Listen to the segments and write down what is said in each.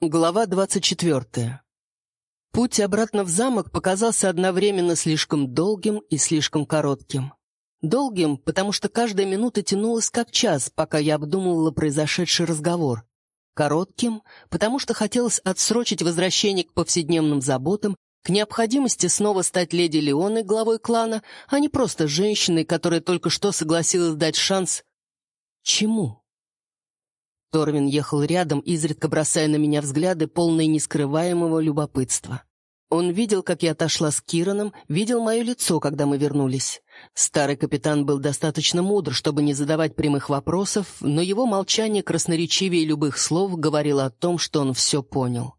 Глава двадцать четвертая. Путь обратно в замок показался одновременно слишком долгим и слишком коротким. Долгим, потому что каждая минута тянулась как час, пока я обдумывала произошедший разговор. Коротким, потому что хотелось отсрочить возвращение к повседневным заботам, к необходимости снова стать леди Леоной, главой клана, а не просто женщиной, которая только что согласилась дать шанс... Чему? Торвин ехал рядом, изредка бросая на меня взгляды, полные нескрываемого любопытства. Он видел, как я отошла с Кираном, видел мое лицо, когда мы вернулись. Старый капитан был достаточно мудр, чтобы не задавать прямых вопросов, но его молчание красноречивее любых слов говорило о том, что он все понял.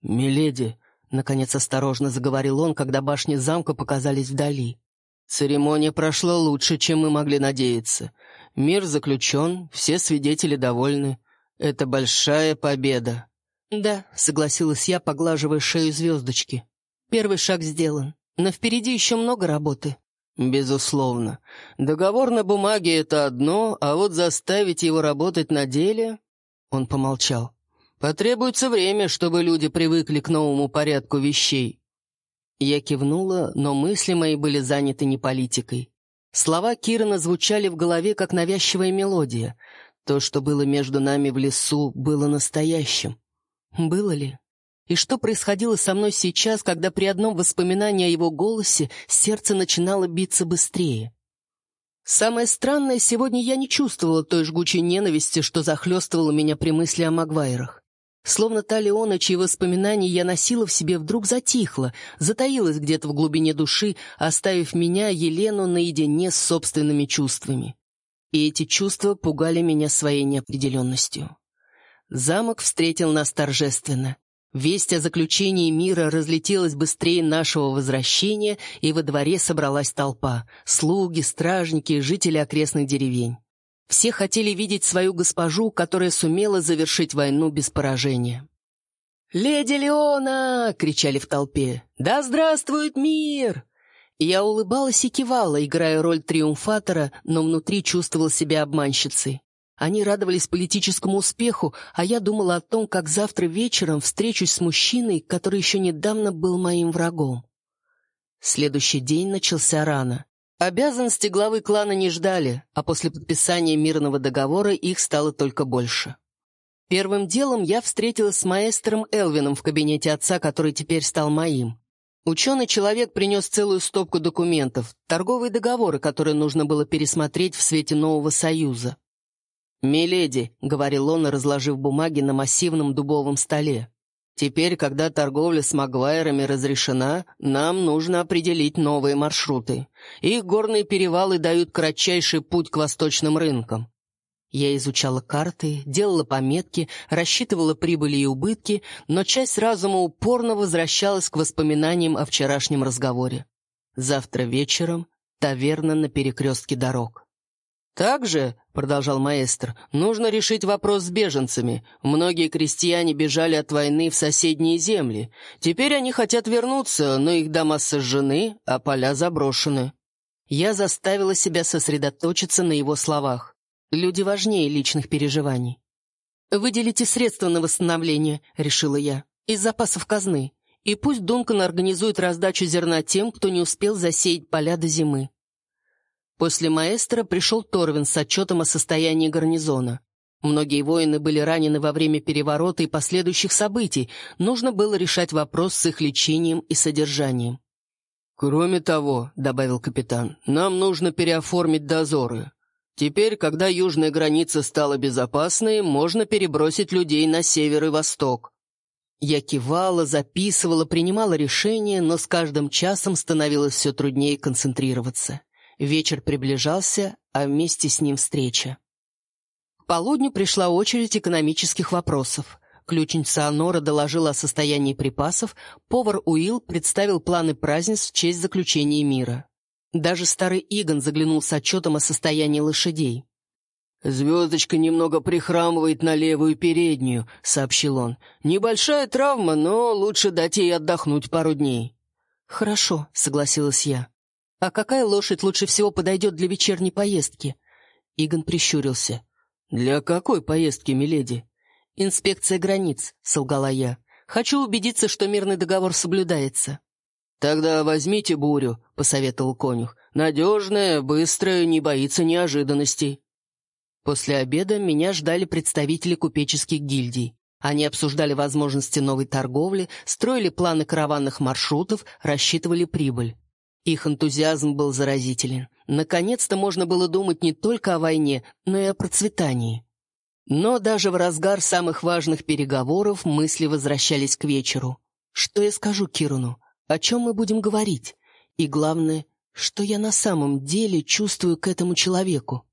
«Миледи», — наконец осторожно заговорил он, когда башни замка показались вдали. «Церемония прошла лучше, чем мы могли надеяться. Мир заключен, все свидетели довольны. Это большая победа. «Да», — согласилась я, поглаживая шею звездочки. «Первый шаг сделан, но впереди еще много работы». «Безусловно. Договор на бумаге — это одно, а вот заставить его работать на деле...» Он помолчал. «Потребуется время, чтобы люди привыкли к новому порядку вещей». Я кивнула, но мысли мои были заняты не политикой. Слова Кирана звучали в голове, как навязчивая мелодия. То, что было между нами в лесу, было настоящим. Было ли? И что происходило со мной сейчас, когда при одном воспоминании о его голосе сердце начинало биться быстрее? Самое странное, сегодня я не чувствовала той жгучей ненависти, что захлестывала меня при мысли о Магуайрах. Словно та Леона, чьи воспоминания я носила в себе, вдруг затихла, затаилась где-то в глубине души, оставив меня, Елену, наедине с собственными чувствами. И эти чувства пугали меня своей неопределенностью. Замок встретил нас торжественно. Весть о заключении мира разлетелась быстрее нашего возвращения, и во дворе собралась толпа — слуги, стражники, жители окрестных деревень. Все хотели видеть свою госпожу, которая сумела завершить войну без поражения. «Леди Леона!» — кричали в толпе. «Да здравствует мир!» Я улыбалась и кивала, играя роль триумфатора, но внутри чувствовал себя обманщицей. Они радовались политическому успеху, а я думала о том, как завтра вечером встречусь с мужчиной, который еще недавно был моим врагом. Следующий день начался рано. Обязанности главы клана не ждали, а после подписания мирного договора их стало только больше. Первым делом я встретилась с маэстром Элвином в кабинете отца, который теперь стал моим. Ученый человек принес целую стопку документов, торговые договоры, которые нужно было пересмотреть в свете нового союза. «Миледи», — говорил он, разложив бумаги на массивном дубовом столе, «теперь, когда торговля с Магуайрами разрешена, нам нужно определить новые маршруты. Их горные перевалы дают кратчайший путь к восточным рынкам. Я изучала карты, делала пометки, рассчитывала прибыли и убытки, но часть разума упорно возвращалась к воспоминаниям о вчерашнем разговоре. Завтра вечером таверна на перекрестке дорог. «Также, — продолжал маэстро, — нужно решить вопрос с беженцами. Многие крестьяне бежали от войны в соседние земли. Теперь они хотят вернуться, но их дома сожжены, а поля заброшены. Я заставила себя сосредоточиться на его словах. Люди важнее личных переживаний. «Выделите средства на восстановление», — решила я, — «из запасов казны. И пусть Дункан организует раздачу зерна тем, кто не успел засеять поля до зимы». После маэстро пришел Торвин с отчетом о состоянии гарнизона. Многие воины были ранены во время переворота и последующих событий. Нужно было решать вопрос с их лечением и содержанием. «Кроме того», — добавил капитан, — «нам нужно переоформить дозоры. Теперь, когда южная граница стала безопасной, можно перебросить людей на север и восток». Я кивала, записывала, принимала решения, но с каждым часом становилось все труднее концентрироваться. Вечер приближался, а вместе с ним встреча. К полудню пришла очередь экономических вопросов. Ключница Анора доложила о состоянии припасов, повар Уилл представил планы празднеств в честь заключения мира. Даже старый Игон заглянул с отчетом о состоянии лошадей. «Звездочка немного прихрамывает на левую переднюю», — сообщил он. «Небольшая травма, но лучше дать ей отдохнуть пару дней». «Хорошо», — согласилась я. «А какая лошадь лучше всего подойдет для вечерней поездки?» Игон прищурился. «Для какой поездки, миледи?» «Инспекция границ», — солгала я. «Хочу убедиться, что мирный договор соблюдается». «Тогда возьмите бурю», — посоветовал конюх. «Надежная, быстрая, не боится неожиданностей». После обеда меня ждали представители купеческих гильдий. Они обсуждали возможности новой торговли, строили планы караванных маршрутов, рассчитывали прибыль. Их энтузиазм был заразителен. Наконец-то можно было думать не только о войне, но и о процветании. Но даже в разгар самых важных переговоров мысли возвращались к вечеру. Что я скажу Кируну? О чем мы будем говорить? И главное, что я на самом деле чувствую к этому человеку?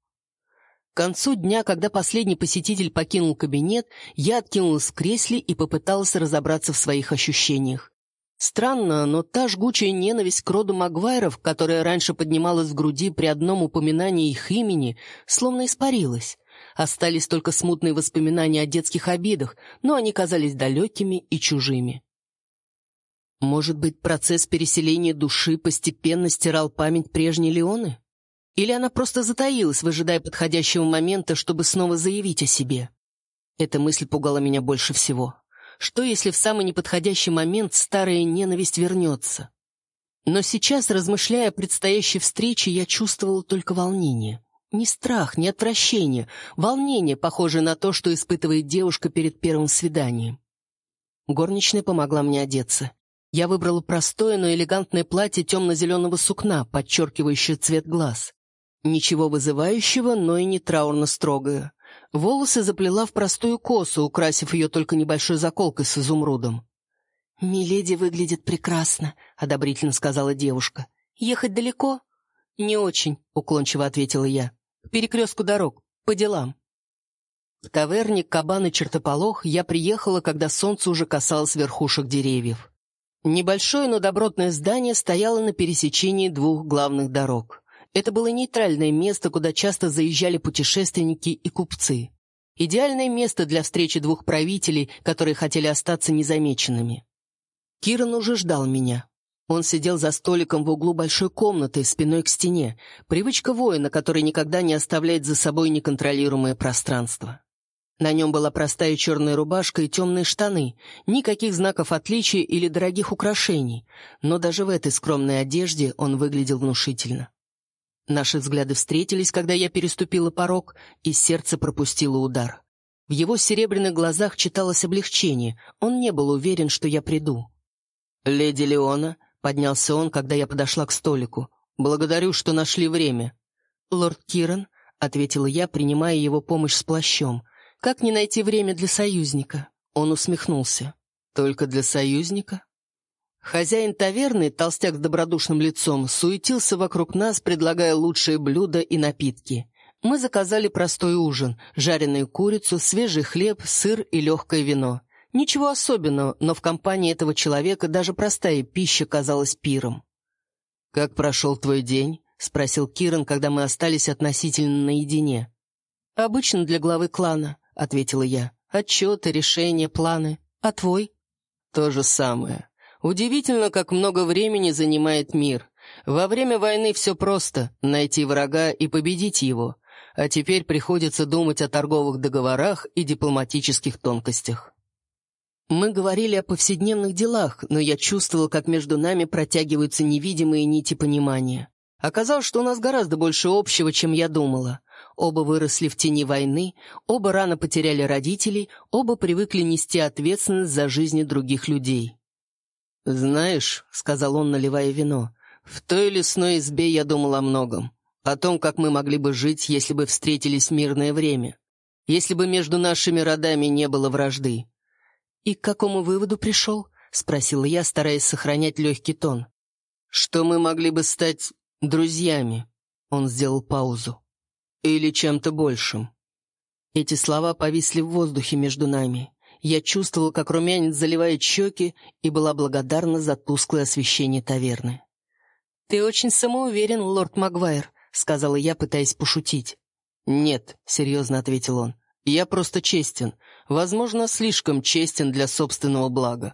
К концу дня, когда последний посетитель покинул кабинет, я откинулась в кресле и попыталась разобраться в своих ощущениях. Странно, но та жгучая ненависть к роду Магуайров, которая раньше поднималась в груди при одном упоминании их имени, словно испарилась. Остались только смутные воспоминания о детских обидах, но они казались далекими и чужими. Может быть, процесс переселения души постепенно стирал память прежней Леоны? Или она просто затаилась, выжидая подходящего момента, чтобы снова заявить о себе? Эта мысль пугала меня больше всего. Что, если в самый неподходящий момент старая ненависть вернется? Но сейчас, размышляя о предстоящей встрече, я чувствовала только волнение. Не страх, не отвращение, волнение, похожее на то, что испытывает девушка перед первым свиданием. Горничная помогла мне одеться. Я выбрала простое, но элегантное платье темно-зеленого сукна, подчеркивающее цвет глаз. Ничего вызывающего, но и не траурно строгое. Волосы заплела в простую косу, украсив ее только небольшой заколкой с изумрудом. «Миледи выглядит прекрасно», — одобрительно сказала девушка. «Ехать далеко?» «Не очень», — уклончиво ответила я. «К перекрестку дорог, по делам». В таверне «Кабан и чертополох» я приехала, когда солнце уже касалось верхушек деревьев. Небольшое, но добротное здание стояло на пересечении двух главных дорог. Это было нейтральное место, куда часто заезжали путешественники и купцы. Идеальное место для встречи двух правителей, которые хотели остаться незамеченными. Киран уже ждал меня. Он сидел за столиком в углу большой комнаты, спиной к стене. Привычка воина, который никогда не оставляет за собой неконтролируемое пространство. На нем была простая черная рубашка и темные штаны, никаких знаков отличия или дорогих украшений, но даже в этой скромной одежде он выглядел внушительно. Наши взгляды встретились, когда я переступила порог, и сердце пропустило удар. В его серебряных глазах читалось облегчение, он не был уверен, что я приду. «Леди Леона», — поднялся он, когда я подошла к столику, — «благодарю, что нашли время». «Лорд Киран», — ответила я, принимая его помощь с плащом, — «как не найти время для союзника?» Он усмехнулся. «Только для союзника?» Хозяин таверны, толстяк с добродушным лицом, суетился вокруг нас, предлагая лучшие блюда и напитки. Мы заказали простой ужин, жареную курицу, свежий хлеб, сыр и легкое вино. Ничего особенного, но в компании этого человека даже простая пища казалась пиром. «Как прошел твой день?» — спросил Киран, когда мы остались относительно наедине. «Обычно для главы клана», — ответила я. «Отчеты, решения, планы. А твой?» «То же самое. Удивительно, как много времени занимает мир. Во время войны все просто — найти врага и победить его. А теперь приходится думать о торговых договорах и дипломатических тонкостях. Мы говорили о повседневных делах, но я чувствовал, как между нами протягиваются невидимые нити понимания. Оказалось, что у нас гораздо больше общего, чем я думала. Оба выросли в тени войны, оба рано потеряли родителей, оба привыкли нести ответственность за жизни других людей. «Знаешь», — сказал он, наливая вино, — «в той лесной избе я думал о многом. О том, как мы могли бы жить, если бы встретились в мирное время. Если бы между нашими родами не было вражды». «И к какому выводу пришел?» — спросила я, стараясь сохранять легкий тон. «Что мы могли бы стать друзьями?» Он сделал паузу. «Или чем-то большим». Эти слова повисли в воздухе между нами. Я чувствовала, как румянец заливает щеки, и была благодарна за тусклое освещение таверны. «Ты очень самоуверен, лорд Магуайр», — сказала я, пытаясь пошутить. «Нет», — серьезно ответил он, — «я просто честен. Возможно, слишком честен для собственного блага».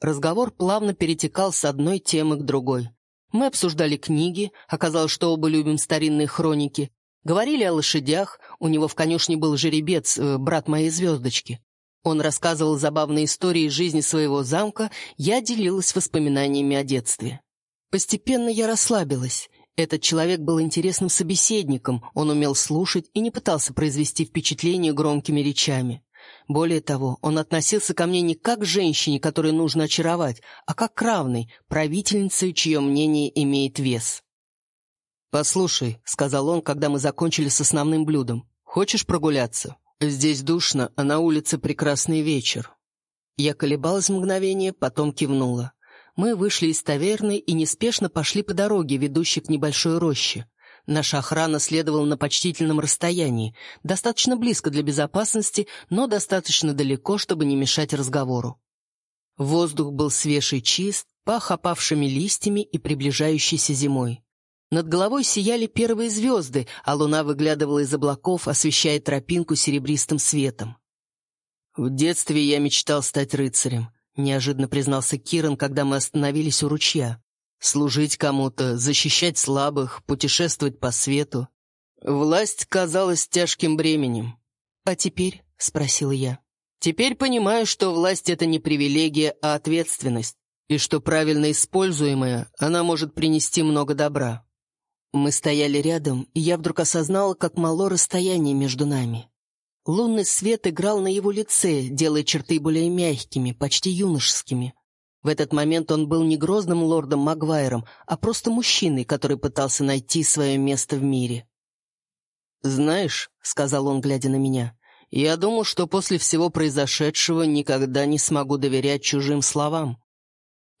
Разговор плавно перетекал с одной темы к другой. Мы обсуждали книги, оказалось, что оба любим старинные хроники. Говорили о лошадях, у него в конюшне был жеребец, э, брат моей звездочки. Он рассказывал забавные истории из жизни своего замка, я делилась воспоминаниями о детстве. Постепенно я расслабилась. Этот человек был интересным собеседником, он умел слушать и не пытался произвести впечатление громкими речами. Более того, он относился ко мне не как к женщине, которую нужно очаровать, а как к равной, правительнице, чье мнение имеет вес. «Послушай», — сказал он, когда мы закончили с основным блюдом, — «хочешь прогуляться? Здесь душно, а на улице прекрасный вечер». Я колебалась мгновение, потом кивнула. Мы вышли из таверны и неспешно пошли по дороге, ведущей к небольшой роще. Наша охрана следовала на почтительном расстоянии, достаточно близко для безопасности, но достаточно далеко, чтобы не мешать разговору. Воздух был свеж и чист, пах опавшими листьями и приближающейся зимой. Над головой сияли первые звезды, а луна выглядывала из облаков, освещая тропинку серебристым светом. В детстве я мечтал стать рыцарем. — неожиданно признался Киран, когда мы остановились у ручья. «Служить кому-то, защищать слабых, путешествовать по свету. Власть казалась тяжким бременем». «А теперь?» — спросила я. «Теперь понимаю, что власть — это не привилегия, а ответственность, и что правильно используемая, она может принести много добра». Мы стояли рядом, и я вдруг осознала, как мало расстояние между нами. Лунный свет играл на его лице, делая черты более мягкими, почти юношескими. В этот момент он был не грозным лордом Магуайром, а просто мужчиной, который пытался найти свое место в мире. «Знаешь», — сказал он, глядя на меня, — «я думал, что после всего произошедшего никогда не смогу доверять чужим словам».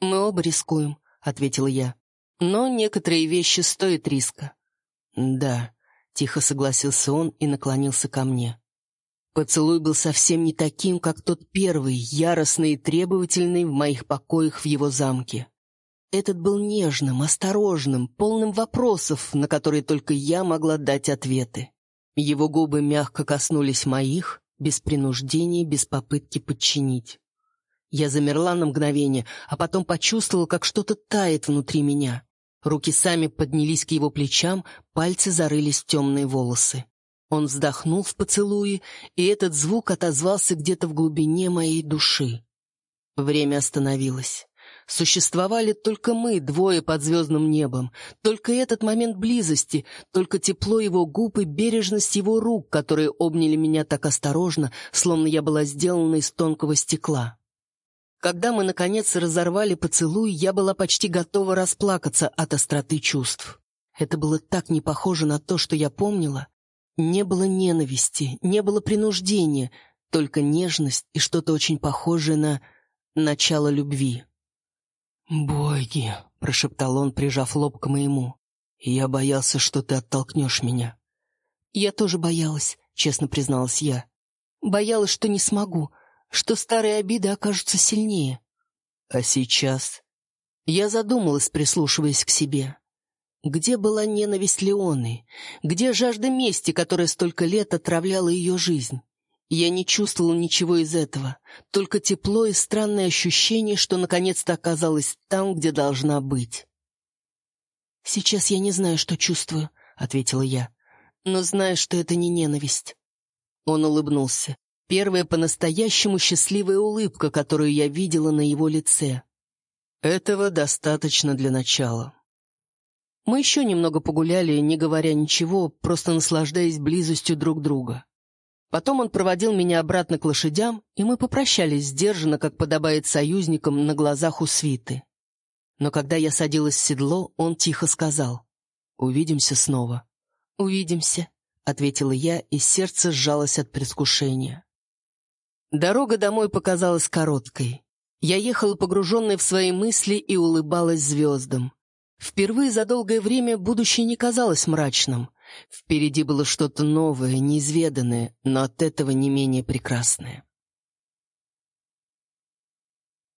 «Мы оба рискуем», — ответила я. «Но некоторые вещи стоят риска». «Да», — тихо согласился он и наклонился ко мне. Поцелуй был совсем не таким, как тот первый, яростный и требовательный в моих покоях в его замке. Этот был нежным, осторожным, полным вопросов, на которые только я могла дать ответы. Его губы мягко коснулись моих, без принуждения, без попытки подчинить. Я замерла на мгновение, а потом почувствовала, как что-то тает внутри меня. Руки сами поднялись к его плечам, пальцы зарылись в темные волосы. Он вздохнул в поцелуе, и этот звук отозвался где-то в глубине моей души. Время остановилось. Существовали только мы, двое под звездным небом, только этот момент близости, только тепло его губ и бережность его рук, которые обняли меня так осторожно, словно я была сделана из тонкого стекла. Когда мы, наконец, разорвали поцелуй, я была почти готова расплакаться от остроты чувств. Это было так не похоже на то, что я помнила, не было ненависти, не было принуждения, только нежность и что-то очень похожее на начало любви. «Боги!» — прошептал он, прижав лоб к моему. «Я боялся, что ты оттолкнешь меня». «Я тоже боялась», — честно призналась я. «Боялась, что не смогу, что старые обиды окажутся сильнее». «А сейчас?» Я задумалась, прислушиваясь к себе. Где была ненависть Леоны? Где жажда мести, которая столько лет отравляла ее жизнь? Я не чувствовала ничего из этого, только тепло и странное ощущение, что наконец-то оказалась там, где должна быть. «Сейчас я не знаю, что чувствую», — ответила я, «но знаю, что это не ненависть». Он улыбнулся. Первая по-настоящему счастливая улыбка, которую я видела на его лице. «Этого достаточно для начала», мы еще немного погуляли, не говоря ничего, просто наслаждаясь близостью друг друга. Потом он проводил меня обратно к лошадям, и мы попрощались сдержанно, как подобает союзникам, на глазах у свиты. Но когда я садилась в седло, он тихо сказал «Увидимся снова». «Увидимся», — ответила я, и сердце сжалось от предвкушения. Дорога домой показалась короткой. Я ехала погруженная в свои мысли и улыбалась звездам. Впервые за долгое время будущее не казалось мрачным. Впереди было что-то новое, неизведанное, но от этого не менее прекрасное.